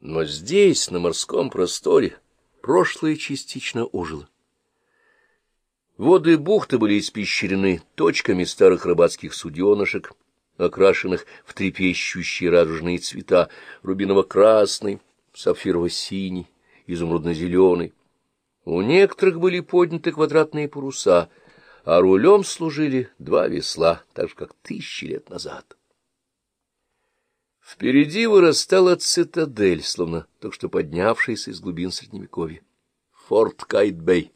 Но здесь, на морском просторе, прошлое частично ожило. Воды бухты были испещрены точками старых рыбацких суденышек, окрашенных в трепещущие радужные цвета, рубиново-красный, сапфирово-синий, изумрудно-зеленый. У некоторых были подняты квадратные паруса, а рулем служили два весла, так же, как тысячи лет назад. Впереди вырастала цитадель, словно только что поднявшаяся из глубин Средневековья. Форт Кайтбей.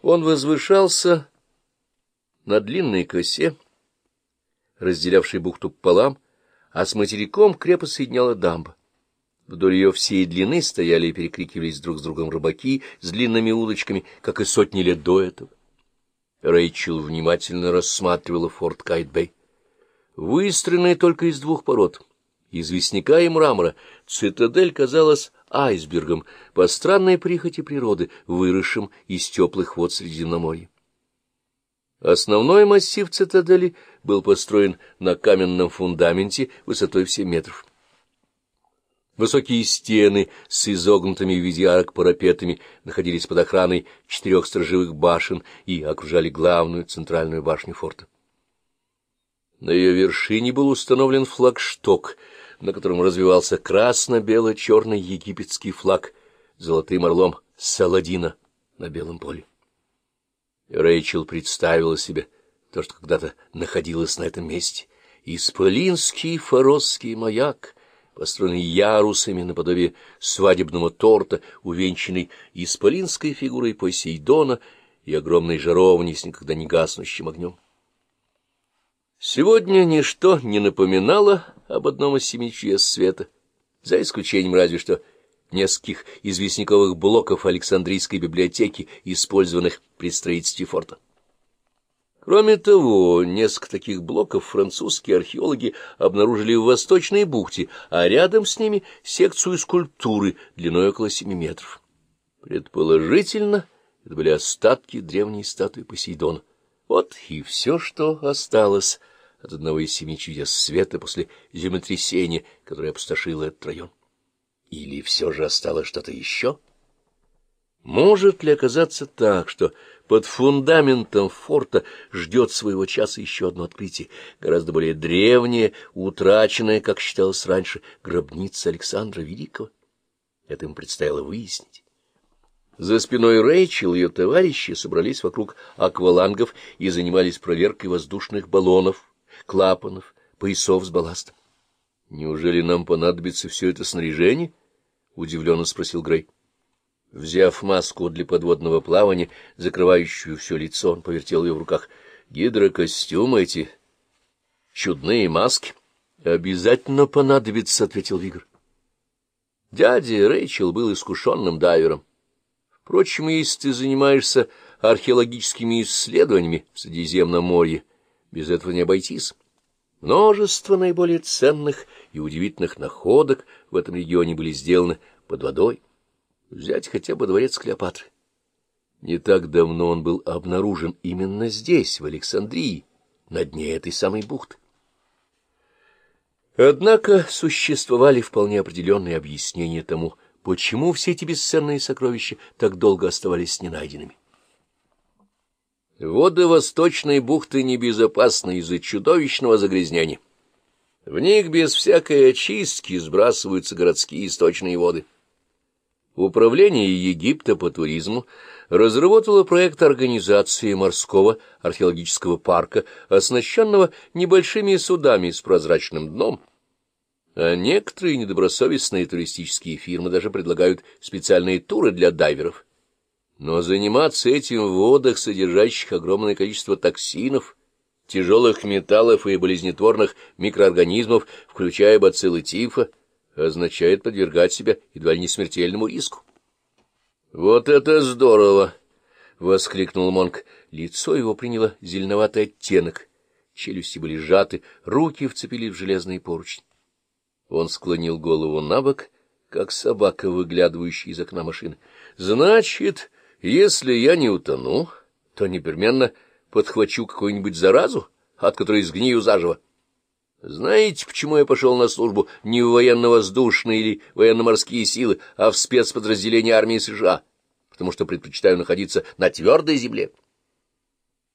Он возвышался на длинной косе, разделявшей бухту пополам, а с материком крепость соединяла дамба. Вдоль ее всей длины стояли и перекрикивались друг с другом рыбаки с длинными удочками, как и сотни лет до этого. Рэйчел внимательно рассматривала форт Кайтбей. Выстроенный только из двух пород — известняка и мрамора, цитадель казалась айсбергом по странной прихоти природы, выросшим из теплых вод Средиземноморья. Основной массив цитадели был построен на каменном фундаменте высотой в 7 метров. Высокие стены с изогнутыми в виде арок парапетами находились под охраной четырех сторожевых башен и окружали главную центральную башню форта. На ее вершине был установлен флагшток — на котором развивался красно-бело-черный египетский флаг золотым орлом Саладина на белом поле. Рэйчел представила себе то, что когда-то находилось на этом месте. Исполинский форосский маяк, построенный ярусами наподобие свадебного торта, увенчанный исполинской фигурой Посейдона и огромной жаровней с никогда не гаснущим огнем. Сегодня ничто не напоминало об одном из семи чудес света, за исключением разве что нескольких известняковых блоков Александрийской библиотеки, использованных при строительстве форта. Кроме того, несколько таких блоков французские археологи обнаружили в Восточной бухте, а рядом с ними секцию скульптуры длиной около семи метров. Предположительно, это были остатки древней статуи Посейдона. Вот и все, что осталось от одного из семи чудес света после землетрясения, которое опустошило этот район. Или все же осталось что-то еще? Может ли оказаться так, что под фундаментом форта ждет своего часа еще одно открытие, гораздо более древнее, утраченное, как считалось раньше, гробница Александра Великого? Это им предстояло выяснить. За спиной Рэйчел ее товарищи собрались вокруг аквалангов и занимались проверкой воздушных баллонов, клапанов, поясов с балластом. — Неужели нам понадобится все это снаряжение? — удивленно спросил Грей. Взяв маску для подводного плавания, закрывающую все лицо, он повертел ее в руках. — Гидрокостюмы эти, чудные маски. — Обязательно понадобится, — ответил Вигр. Дядя Рэйчел был искушенным дайвером. Впрочем, если ты занимаешься археологическими исследованиями в Средиземном море, без этого не обойтись. Множество наиболее ценных и удивительных находок в этом регионе были сделаны под водой. Взять хотя бы дворец Клеопатры. Не так давно он был обнаружен именно здесь, в Александрии, на дне этой самой бухты. Однако существовали вполне определенные объяснения тому, почему все эти бесценные сокровища так долго оставались ненайденными. Воды Восточной бухты небезопасны из-за чудовищного загрязнения. В них без всякой очистки сбрасываются городские источные воды. Управление Египта по туризму разработало проект организации морского археологического парка, оснащенного небольшими судами с прозрачным дном, а некоторые недобросовестные туристические фирмы даже предлагают специальные туры для дайверов. Но заниматься этим в водах, содержащих огромное количество токсинов, тяжелых металлов и болезнетворных микроорганизмов, включая бациллы тифа, означает подвергать себя едва ли не смертельному риску. — Вот это здорово! — воскликнул Монк. Лицо его приняло зеленоватый оттенок. Челюсти были сжаты, руки вцепились в железные поручни. Он склонил голову на бок, как собака, выглядывающая из окна машины. — Значит... Если я не утону, то непременно подхвачу какую-нибудь заразу, от которой сгнию заживо. Знаете, почему я пошел на службу не в военно-воздушные или военно-морские силы, а в спецподразделение армии США? Потому что предпочитаю находиться на твердой земле.